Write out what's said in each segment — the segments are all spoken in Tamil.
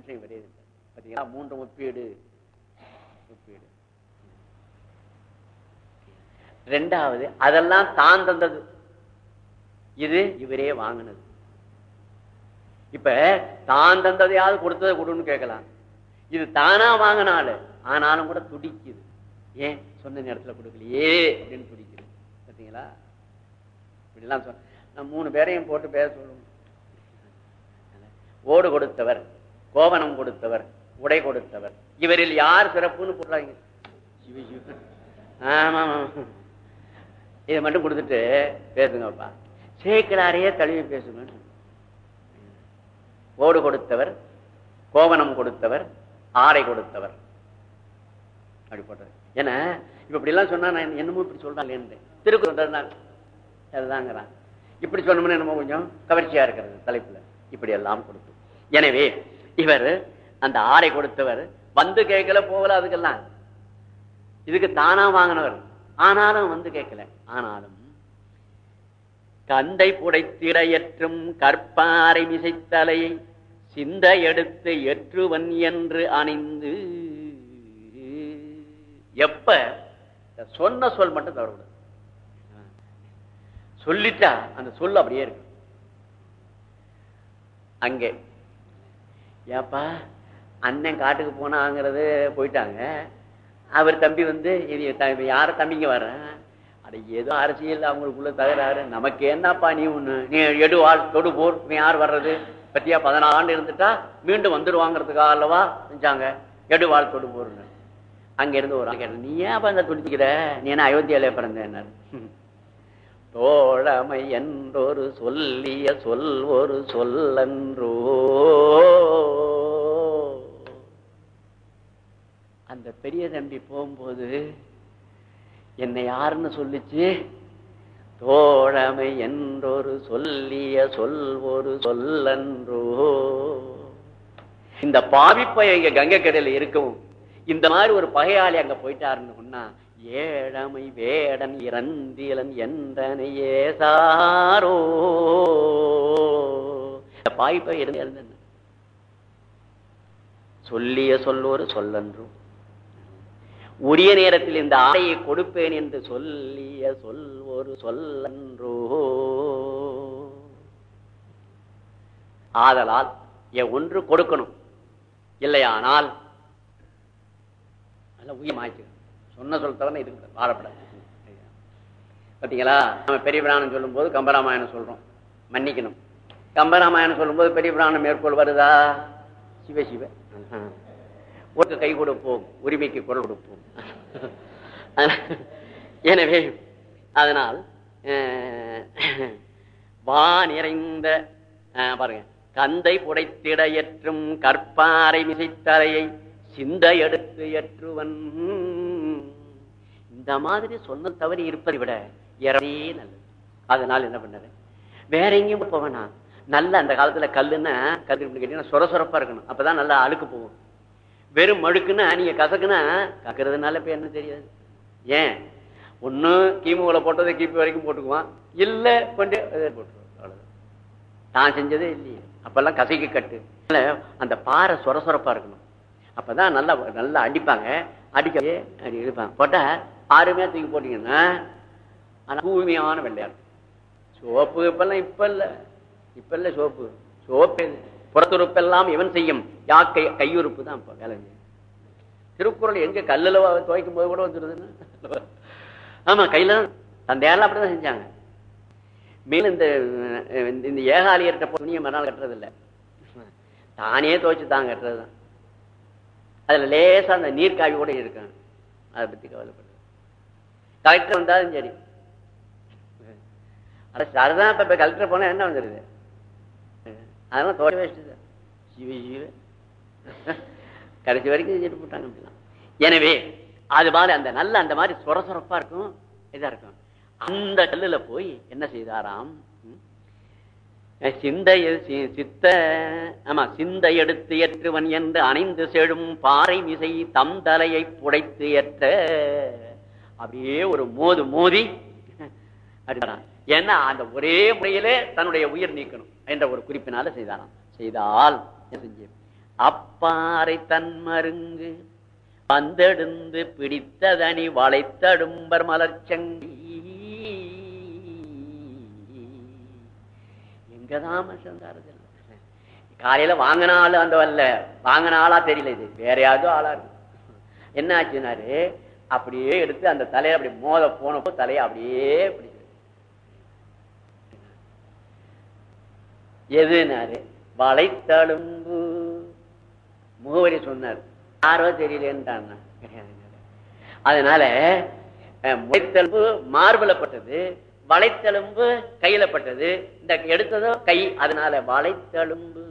மனுஷன் விரையதில்லை பார்த்தீங்களா மூன்று ஒப்பீடு ஒப்பீடு ரெண்டாவது அதெல்லாம் தான் தந்தது. இது இவரே வாங்கினது. இப்ப தான் தந்ததையாவது கொடுத்ததை கொடுன்னு கேட்கலாம். இது தானா வாங்கினாலு ஆனாலும் கூட துடிக்குது. ஏன்? சொன்ன நேரத்தில் கொடுக்கலையே அப்படின்னு துடிக்குது. பார்த்தீங்களா இப்படிலாம் சொன்ன நான் மூணு பேரையும் போட்டு பேச சொல்லுவோம் ஓடு கொடுத்தவர். கோவணம் கொடுத்தவர் உடை கொடுத்தவர். இவரில் யார் சிறப்புன்னு சிவ. ஆமா. இதை மட்டும் கொடுத்துட்டு பேசுங்கப்பா. சேக்கலாரையே தழுவி பேசுங்க. ஓடு கொடுத்தவர் கோவணம் கொடுத்தவர் ஆடை கொடுத்தவர். அப்படி போட்டது. ஏன்னா இப்ப இப்படி எல்லாம் சொன்னா நான் என்னமோ இப்படி சொல்றாங்க திருக்குறள் அதுதாங்கிறான். இப்படி சொன்னோம்னா என்னமோ கொஞ்சம் கவர்ச்சியா இருக்கிறது தலைப்புல. இப்படி எல்லாம் கொடுத்து. எனவே இவர் அந்த ஆடை கொடுத்தவர். வந்து கேட்கல போகல அதுக்கெல்லாம். இதுக்கு தானா வாங்கினவர். ஆனாலும் வந்து கேட்கல. ஆனாலும் கந்தை புடைத்திடையற்றும் கற்பாறை மிசைத்தலையை சிந்த எடுத்து எற்றுவன் என்று அணிந்து. எப்ப? சொன்ன சொல் மட்டும் தவறக்கூடாது சொல்லிட்டா அந்த சொல் அப்படியே இருக்கு. அங்கே ஏப்பா அண்ணன் காட்டுக்கு போனாங்கிறது போயிட்டாங்க. அவர் தம்பி வந்து இது த- யார தம்பிங்க வர்றேன் அட ஏதோ அரசியல் அவங்களுக்குள்ள தகராறு. நமக்கு என்னப்பா நீ ஒண்ணு? நீ எடுவாள் தொடு போர் நீ யார் வர்றது? பத்தியா பதினாலு ஆண்டு இருந்துட்டா மீண்டும் வந்துடுவாங்கிறதுக்காக அல்லவா? செஞ்சாங்க எடுவாள் தொடு போர்னு அங்க இருந்து ஒரு நீ ஏன் அந்த துடிச்சிக்கிற? நீ என்ன அயோத்தியாலே பிறந்த தோழமை என்றொரு சொல்லிய சொல் ஒரு சொல்லன்றோ? அந்த பெரிய தம்பி போகும்போது என்னை யாருன்னு சொல்லிச்சு? தோழமை என்றொரு சொல்லிய சொல் ஒரு சொல்லன்றோ? இந்த பாவிப்பய இங்க கங்கை கடையில இருக்கவும் இந்த மாதிரி ஒரு பகையாளி அங்க போயிட்டாருன்னு சொன்னா ஏழமை வேடன் இறந்திலன் என்றனையே சாரோ? பாய்ப்பை இருந்து இறந்தன சொல்லிய சொல்லோரு சொல்லன்றும் உரிய நேரத்தில் இந்த ஆடையை கொடுப்பேன் என்று சொல்லிய சொல் ஒரு சொல்லன்றோ. ஆதலால் என் ஒன்று கொடுக்கணும். இல்லையானால் நல்ல உயிர் சொன்ன சொல் தவிர இருக்கு பார்த்தீங்களா நம்ம பெரிய பிராணம் சொல்லும் போது கம்பராமாயணம் சொல்றோம். மன்னிக்கணும். கம்பராமாயணம் சொல்லும் போது பெரிய பிராணம் மேற்கோள் வருதா? சிவ சிவ. ஒரு கை கொடுப்போம் உரிமைக்கு குரல் கொடுப்போம். எனவே அதனால் அஹ், வா நிறைந்த பாருங்க. கந்தை புடைத்திடையற்றும் கற்பாறை மிசைத்தலையை சிந்த எடுத்து ஏற்றுவன். இந்த மாதிரி சொன்ன தவறி இருப்பதை விட இறவே நல்லது. அதனால என்ன பண்ணது? வேற எங்கேயும் போவேனா நல்ல அந்த காலத்துல கல்லுன்னா கல் கேட்டீங்கன்னா சொர சொரப்பா இருக்கணும். அப்பதான் நல்லா அழுக்கு போகும். வெறும் மழுக்குன்னா நீங்க கசக்குன்னா கக்கிறதுனால இப்ப என்ன தெரியாது. ஏன்? ஒண்ணு கீமுகளை போட்டதை கீப்பி வரைக்கும் போட்டுக்குவான். இல்ல கொண்டு அதை போட்டுருவான். அவ்வளவுதான். நான் செஞ்சதே இல்லையே. அப்பெல்லாம் கசைக்கு கட்டு. அந்த பாறை சொர சொரப்பா இருக்கணும். அப்பதான் நல்லா நல்லா அடிப்பாங்க. அடிக்கவே அப்படி இழுப்பாங்க. போட்டா ஆறுமையா தூக்கி போட்டீங்கன்னா ஆனா தூய்மையான வெள்ளையாடு. சோப்பு இப்பெல்லாம் இப்ப இல்ல. இப்ப இல்ல சோப்பு. சோப்பு புறத்துறுப்பெல்லாம் இவன் செய்யும். யாக்கை கையுறுப்பு தான் இப்போ வேலை திருக்குறள் எங்க கல்லுல துவைக்கும் போது கூட வந்துருதுன்னு? ஆமா கையில தான். தந்தையாரெல்லாம் அப்படிதான் செஞ்சாங்க. மேலும் இந்த இந்த- இந்த ஏகாலியர்கிட்ட போய் துணியை மறுநாள் கட்டுறது இல்ல தானே துவைச்சு தான் கட்டுறதுதான். அதுல லேசா அந்த நீர்க்காவி கூட இருக்காங்க அதை பத்தி கவலைப்படுறது கலெக்டர் வந்தாலும் சரி. அட சரிதான் இப்ப கலெக்டர் போனா என்ன வந்துருது? அதெல்லாம் தோட்ட வேஸ்ட்டு சிவ கடைசி வரைக்கும் செஞ்சுட்டு போட்டாங்க அப்படிலாம் எனவே அது மாதிரி அந்த நல்ல அந்த மாதிரி சொர சொரப்பா இருக்கும் இதா இருக்கும். அந்த கல்லுல போய் என்ன செய்தாராம்? சிந்தை சித்த ஆமா சிந்தை எடுத்து ஏற்றுவன் என்று அணைந்து செழும் பாறை மிசை தம் தலையை புடைத்து ஏற்ற அப்படியே ஒரு மோது மோதி அடிக்கிறான் ஏன்னா அந்த ஒரே முறையிலே தன்னுடைய உயிர் நீக்கணும் என்ற ஒரு குறிப்பினால செய்தாராம். செய்தால் என்ன செஞ்சு? அப்பாறை தன்மருங்கு வந்தெடுந்து பிடித்ததனி வளைத்தடும்பர் மலர்ச்சங்கி எங்கதான் மனுஷன் காலையில வாங்கின ஆளு அந்த வரல வாங்கின ஆளா தெரியல இது. வேற யாரும் ஆளா இருக்கும் என்ன ஆச்சுனாரு? அப்படியே எடுத்து அந்த தலையை அப்படி மோத போனப்போ தலையை அப்படியே பிடிச்சு எதுனாரு? வளைத்தழும்பு. முகவரி சொன்னார். யாரோ தெரியலேன்ட்டான் அதனால முளைத்தழும்பு முளைத்தெலும்பு மார்பலப்பட்டது வளைத்தெலும்பு கையில பட்டது. இந்த எடுத்ததோ கை அதனால வளைத்தெலும்பு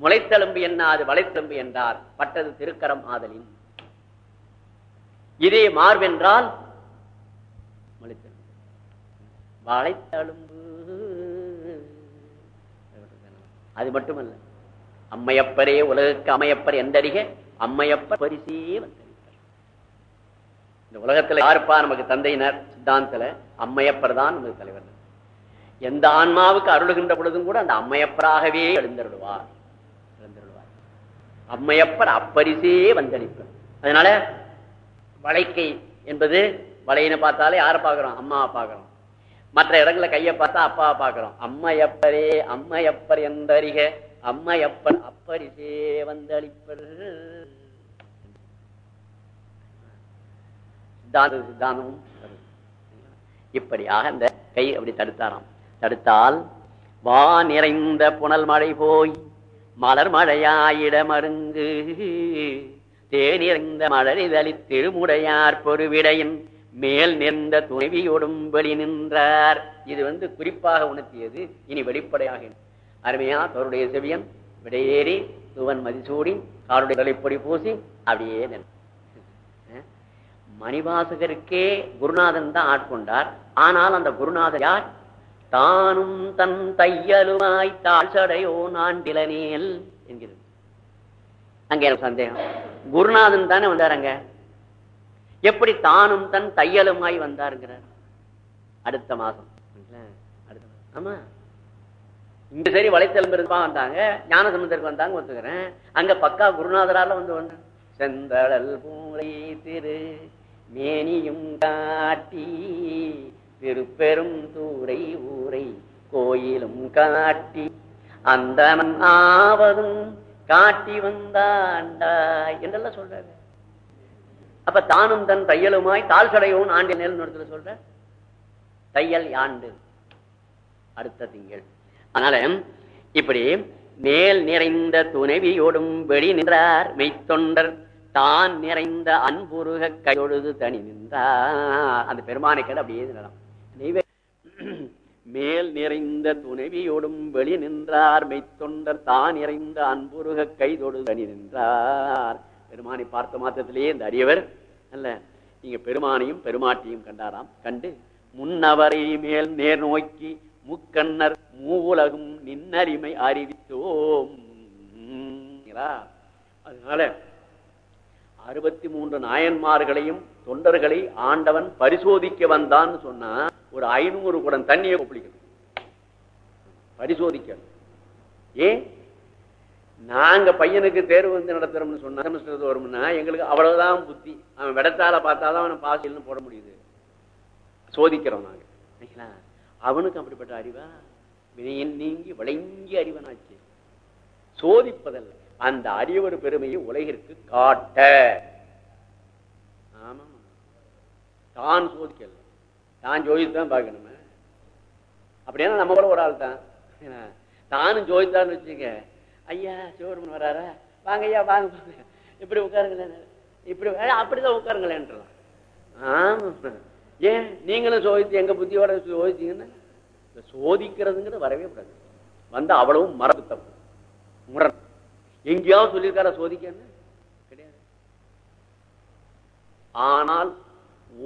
முளைத்தெலும்பு என்ன? அது வளைத்தெலும்பு என்றார். பட்டது திருக்கரம் ஆதலின். இதே மார்பென்றால் வாழைத்தழும்பு அது மட்டுமல்ல அம்மையப்பரே உலகுக்கு அமையப்பர் எந்தடிக அம்மையப்பர் பரிசே வந்தளிப்பர் இந்த உலகத்துல யாருப்பா நமக்கு தந்தையினர்? சித்தாந்தத்துல அம்மையப்பர் தான் நமது தலைவர். எந்த ஆன்மாவுக்கு அருளுகின்ற பொழுதும் கூட அந்த அம்மையப்பராகவே எழுந்தருடுவார் எழுந்தருடுவார் அம்மையப்பர் அப்பரிசே வந்தளிப்பர். அதனால வளைக்கை என்பது வளையினை பார்த்தாலே யாரை பார்க்கிறோம்? அம்மாவை பார்க்கிறோம். மற்ற இடங்களை கையை பார்த்தா அப்பாவை பார்க்குறோம். அம்மா எப்பரே அம்மா எப்பர் எந்த அறிக அம்மா எப்பர் அப்பரிசே வந்தளிப்பர். சித்தாந்த சித்தாந்தமும் இப்படியாக அந்த கை அப்படி தடுத்தாராம். தடுத்தால் வா நிறைந்த புனல் மழை போய் மலர் மழையாயிட மருங்கு தேனிறந்த மலரிதழி திருமுடையார் பொறுவிடையின் மேல் நின்ற துணைவியோடும் வெளி நின்றார். இது வந்து குறிப்பாக உணர்த்தியது இனி வெளிப்படையாக அருமையா தோருடைய செவியன் விடையேறி துவன் மதிசூடி காருடைய தலைப்பொடி பூசி அப்படியே நின்று. மணிவாசகருக்கே குருநாதன் தான் ஆட்கொண்டார். ஆனால் அந்த குருநாதர் யார்? தானும் தன் தையலுமாய் தாழ்சடையோ நாண்டிலனேல் என்கிறது. அங்க எனக்கு சந்தேகம். குருநாதன் தானே வந்தாருங்க? எப்படி தானும் தன் தையலுமாய் வந்தாருங்கிறார். அடுத்த மாசம் அடுத்த மாசம். ஆமா. இங்க சரி வலைத்தெலும்பு வந்தாங்க. ஞானசமுந்தருக்கு வந்தாங்க ஒத்துக்கிறேன். அங்க பக்கா குருநாதரால வந்து வந்தேன் செந்தழல் பூலை திரு மேனியும் காட்டி திருப்பெரும் தூரை ஊரை கோயிலும் காட்டி அந்த ஆவதும் காட்டி வந்தாண்டா என்றெல்லாம் சொல்றாரு அப்ப தானும் தன் தையலுமாய் தாழ் ஆண்டு நேரம் நேல் சொல்ற? தையல் யாண்டு. அடுத்த திங்கள். அதனால இப்படி மேல் நிறைந்த துணைவியோடும் வெளி நின்றார் மெய்த்தொண்டர். தான் நிறைந்த அன்புருக கையொழுது தனி நின்றார். அந்த பெருமானை அப்படியே நிறம் மேல் நிறைந்த துணைவியோடும் வெளி நின்றார். மெய்த்தொண்டர் தான் நிறைந்த அன்புருக கைதொடு தனி நின்றார். பெருமானை பார்த்த மாத்திரத்திலேயே இந்த அடியவர் அல்ல நீங்க பெருமானையும் பெருமாட்டியும் கண்டாராம். கண்டு முன்னவரை மேல் நேர் நோக்கி முக்கண்ணர் மூவுலகும் நின்னறிமை அறிவித்தோம். அதனால அறுபத்தி மூன்று நாயன்மார்களையும் தொண்டர்களை ஆண்டவன் பரிசோதிக்க வந்தான்னு சொன்னா ஒரு ஐநூறு குடம் தண்ணியை ஒப்பளிக்கணும் பரிசோதிக்கணும். ஏன்? நாங்க பையனுக்கு தேர்வு வந்து நடத்துறோம்னு சொன்னா செமஸ்டர் வரும்னா எங்களுக்கு அவ்வளவுதான் புத்தி. அவன் விடத்தால பார்த்தாதான் அவனை பாசில்னு போட முடியுது. சோதிக்கிறோம் நாங்க. அவனுக்கு அப்படிப்பட்ட அறிவா? வினையின் நீங்கி விளங்கி அறிவனாச்சு. சோதிப்பதல்ல. அந்த அறிவர் பெருமையை உலகிற்கு காட்ட. ஆமா தான் சோதிக்கல தான் ஜோதித்து தான் பார்க்கணுமே அப்படின்னா நம்ம கூட ஒரு ஆள் தான். தானும் ஜோதித்தான்னு வச்சுக்க ஐயா சிவருமன் வராரா? வாங்க ஐயா வாங்க வாங்க. இப்படி உட்காருங்களேன். இப்படி அப்படிதான் உட்காருங்களேன்றலாம். ஆமா. ஏன்? நீங்களும் சோதித்து எங்க புத்தியோட சோதிச்சீங்கன்னா சோதிக்கிறதுங்கிறது வரவே கூடாது. வந்து அவ்வளவும் மரபு தப்பு முரண். எங்கேயாவது சொல்லியிருக்காரா சோதிக்கன்னு? கிடையாது. ஆனால்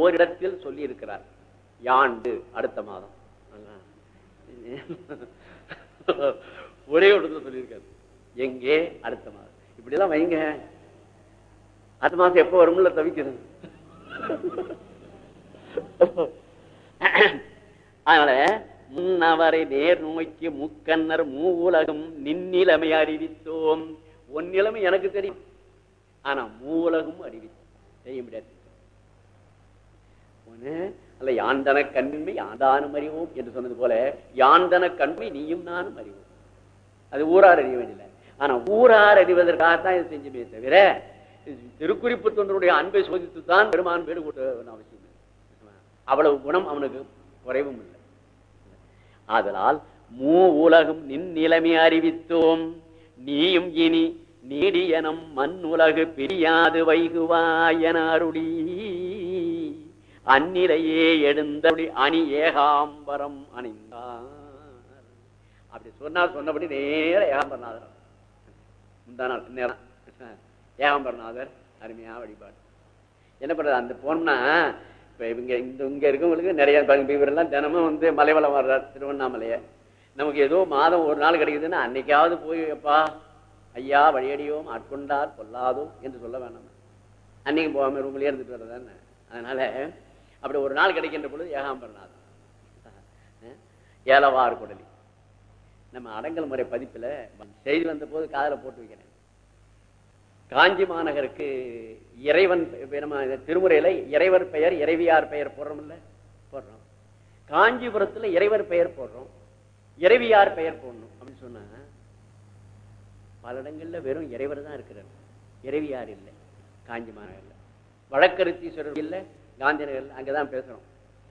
ஓரிடத்தில் சொல்லி இருக்கிறார் யாண்டு அடுத்த மாதம். ஒரே ஒரு இடத்துல சொல்லியிருக்காரு. எங்கே? அடுத்த மாதம். இப்படி எல்லாம் வைங்க. அடுத்த மாசம் எப்போ வரும்ல தவிக்கிறது அதனால முன்னவரை நேர் நோய்க்கு முக்கன்னர் மூவுலகம் நின்னிலைமை அறிவித்தோம். உன் நிலைமை எனக்கு தெரியும். ஆனா மூவுலகம் அறிவித்தோம். செய்ய முடியாது. ஒன்னு அல்ல யாந்தன கண்மை யாதானும் அறிவோம் என்று சொன்னது போல யாந்தன கண்மை நீயும் நானும் அறிவோம். அது ஊரார் அறிய வேண்டியதில்லை. ஆனா ஊரார் அறிவதற்காகத்தான் இது செஞ்சுமே தவிர திருக்குறிப்பு தொண்டருடைய அன்பை சோதித்து தான் பெருமான் பேரு கூட்ட அவசியம் அவ்வளவு குணம் அவனுக்கு குறைவும் இல்லை. ஆதலால் மூ உலகம் நின் நிலைமை அறிவித்தோம். நீயும் இனி நீடியனம் மண் உலகு பிரியாது வைகுவாயன அருளி அந்நிலையே எழுந்தபடி அணி ஏகாம்பரம் அணிந்தார். அப்படி சொன்னால் சொன்னபடி நேர ஏகாம்பரநாதர். முந்தா நாள் நேரம் ஏகாம்பரநாதர் அருமையா வழிபாடு. என்ன பண்றது அந்த போனோம்னா இப்ப இவங்க இந்த இங்க இருக்கவங்களுக்கு நிறைய இவரெல்லாம் தினமும் வந்து மலைவளம் வர்றார் திருவண்ணாமலையை. நமக்கு ஏதோ மாதம் ஒரு நாள் கிடைக்குதுன்னா அன்னைக்காவது போய் எப்பா ஐயா வழியடியோம் ஆட்கொண்டார் கொல்லாதோ என்று சொல்ல வேணாம். அன்னைக்கு போகாம ரூம்லயே இருந்துட்டு வர்றதானே அதனால அப்படி ஒரு நாள் கிடைக்கின்ற பொழுது ஏகாம்பரநாதன் ஏலவார் குடலி. நம்ம அடங்கல் முறை பதிப்புல செய்தி வந்த போது காதல போட்டு வைக்கிறேன். காஞ்சி மாநகருக்கு இறைவன் நம்ம திருமுறையில இறைவர் பெயர் இறைவியார் பெயர் போடுறோம்ல போடுறோம். காஞ்சிபுரத்துல இறைவர் பெயர் போடுறோம் இறைவியார் பெயர் போடணும் அப்படின்னு சொன்னா பல இடங்கள்ல வெறும் இறைவர் தான் இருக்கிறார். இறைவியார் இல்லை காஞ்சி மாநகரில். வழக்கருத்தீஸ்வரர் இல்ல காந்தி நகர்ல அங்கதான் பேசுறோம்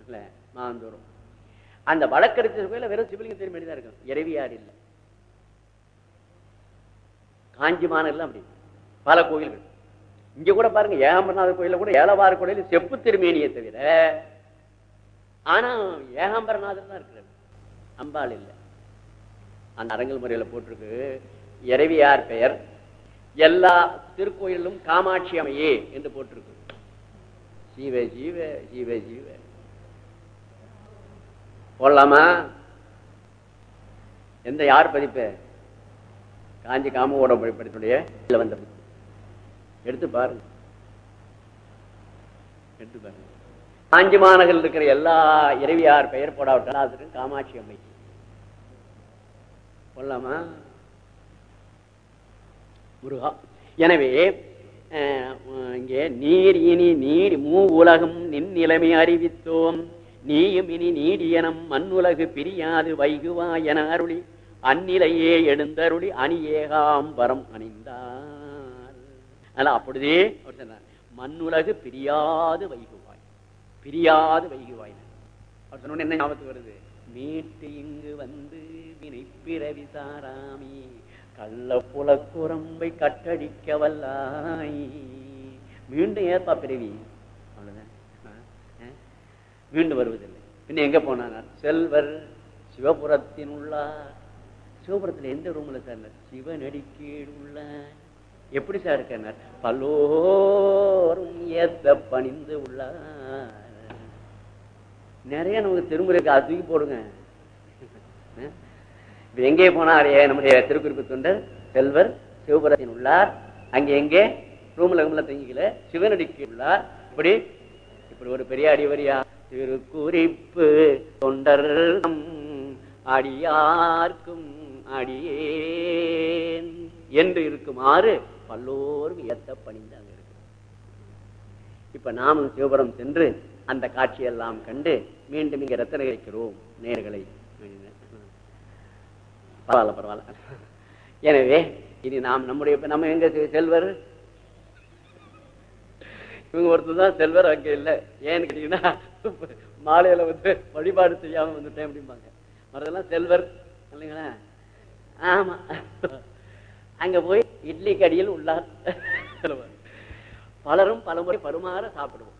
இல்லை மாந்தோறும். அந்த வழக்கருத்தீஸ்வரர் கோயில்ல வெறும் சிவலிங்க திருமணி தான் இருக்கும். இறைவியார் இல்லை. காஞ்சி மாநகர்ல அப்படி. பல கோயில்கள். இங்க கூட பாருங்க ஏகாம்பரநாதர் கோயில கூட ஏலவார கோயில செப்பு திருமேனியை தவிர ஆனா ஏகாம்பரநாதர் தான் இருக்கிறார். அம்பாள் இல்லை. அந்த அரங்கல் முறையில போட்டிருக்கு. இறைவியார் பெயர். எல்லா திருக்கோயிலும் காமாட்சி அமையே என்று போட்டிருக்கு. ஜீவ ஜீவ ஜீவ ஜீவ. போடலாமா? எந்த யார் பதிப்பு? காஞ்சி காமோட படிப்படைய இதுல வந்த புக்கு. எடுத்து பாருங்க. எடுத்து பாருங்க. காஞ்சி மாநகரில் இருக்கிற எல்லா இறைவியார் பெயர் போடாவிட்டாலும் அதுக்கு காமாட்சி அம்மை கொள்ளாமா முருகா. எனவே இங்கே நீர் இனி நீர் மூ உலகம் நின் நிலைமை அறிவித்தோம். நீயும் இனி நீடியனம் மண்ணுலகு பிரியாது வைகுவா என அருளி அந்நிலையே எழுந்தருளி அணி ஏகாம்பரம் அணிந்தார். அதனால அப்படிதே அவர் சொன்னார் மண்ணுலகு பிரியாது வைகுவாய் பிரியாது வைகுவாய். அவர் சொன்ன என்ன ஞாபகத்துக்கு வருது? மீட்டு இங்கு வந்து வினை பிறவி சாராமே. கள்ள புலக்குரம்பை கட்டடிக்க வல்லாய் மீண்டும் ஏற்பா பிறவி. அவ்வளவுதான். மீண்டும் வருவதில்லை. பின்ன எங்க போனார் செல்வர் சிவபுரத்தின் உள்ளார். சிவபுரத்துல எந்த ரூம்ல சார் சிவனடிக்கீழ் உள்ளார். எப்படி சார் இருக்கார் பல்லோரும் ஏத்த பணிந்து உள்ளார். நிறைய நமக்கு திருமுறைக்கு அது தூக்கி போடுங்க. எங்கே போனார் ஏ- நம்முடைய திருக்குறிப்பு தொண்டர் செல்வர் சிவபுரத்தின் உள்ளார். அங்கே எங்கே? ரூம்ல ரூம்ல தங்கிக்கல. சிவனடிக்கு உள்ளார். இப்படி இப்படி ஒரு பெரிய அடிவரியா? திருக்குறிப்பு தொண்டர் அடியார்க்கும் அடியேன் என்று இருக்குமாறு பல்லோரும் ஏத்த பணிந்தாங்க இருக்கு இப்ப நாமும் சிவபுரம் சென்று அந்த காட்சியெல்லாம் கண்டு மீண்டும் இங்கே ரத்தனை நேர்களை பரவாயில்ல பரவாயில்ல. எனவே இனி நாம் நம்முடைய நம்ம எங்க செல்வர்? இவங்க ஒருத்தர் தான் செல்வர் அங்க இல்ல. ஏன்னு கேட்டீங்கன்னா மாலையில வந்து வழிபாடு செய்யாம வந்துட்டேன் அப்படிம்பாங்க. மறதெல்லாம் செல்வர். இல்லைங்களா? ஆமா. அங்க போய் இட்லி கடியில் உள்ளார். செல்வர். பலரும் பலமுறை பருமாற சாப்பிடுவோம்.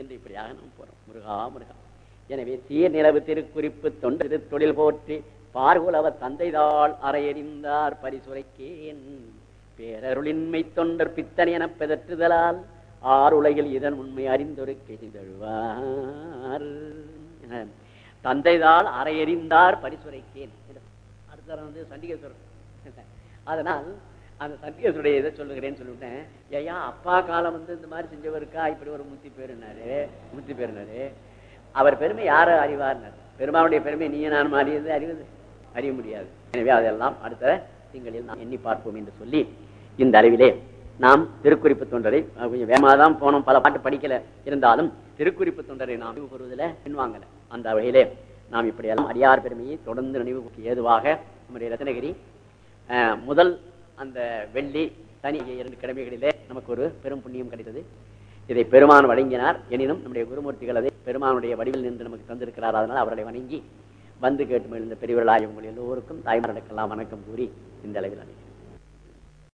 என்று இப்படியாக நாம் போறோம். முருகா முருகா. எனவே தீர் நிலவு திருக்குறிப்பு தொண்டு தொழில் போற்றி பார்குலவ தந்தைதாள் அறையறிந்தார் பரிசுரைக்கேன். பேரருளின்மை தொண்டர் பித்தன் என பிதற்றுதலால் ஆறுலகில் இதன் உண்மை அறிந்தொரு செய்தழுவார் தந்தைதாள் அறையறிந்தார் பரிசுரைக்கேன். அடுத்த வந்து சண்டிகேஸ்வரர். அதனால் அந்த சண்டிகேஸ்வருடைய இதை சொல்லுகிறேன்னு சொல்லிவிட்டேன். ஏயா அப்பா காலம் வந்து இந்த மாதிரி செஞ்சவருக்கா இப்படி ஒரு முத்தி பேருனாரு. முத்தி பேருனாரு. அவர் பெருமை யார அறிவார்னார்? பெருமாவுடைய பெருமை நீ நான் மாறியது அறிவது. அறிய முடியாது. எனவே அதெல்லாம் அடுத்த திங்களில் நாம் எண்ணி பார்ப்போம் என்று சொல்லி இந்த அளவிலே நாம் திருக்குறிப்பு தொண்டரை அஹ், கொஞ்சம் வேகமாதான் போனோம் பல பாட்டு படிக்கல இருந்தாலும் திருக்குறிப்பு தொண்டரை நாம் நினைவு கூறுவதில் பின்வாங்கல. அந்த வகையிலே நாம் இப்படியெல்லாம் அடியார் பெருமையை தொடர்ந்து நினைவு ஏதுவாக நம்முடைய ரத்னகிரி முதல் அந்த வெள்ளி தனி இரண்டு கிழமைகளிலே நமக்கு ஒரு பெரும் புண்ணியம் கிடைத்தது. இதை பெருமான் வழங்கினார் எனினும் நம்முடைய குருமூர்த்திகள் அதை பெருமானுடைய வடிவில் நின்று நமக்கு தந்திருக்கிறார். அதனால் அவர்களை வணங்கி வந்து கேட்டு மகிழ்ந்த பெரியவர்களாய் உங்கள் எல்லோருக்கும் தாய்மார்களுக்கெல்லாம் வணக்கம் கூறி இந்த அளவில் அழைக்கிறேன்.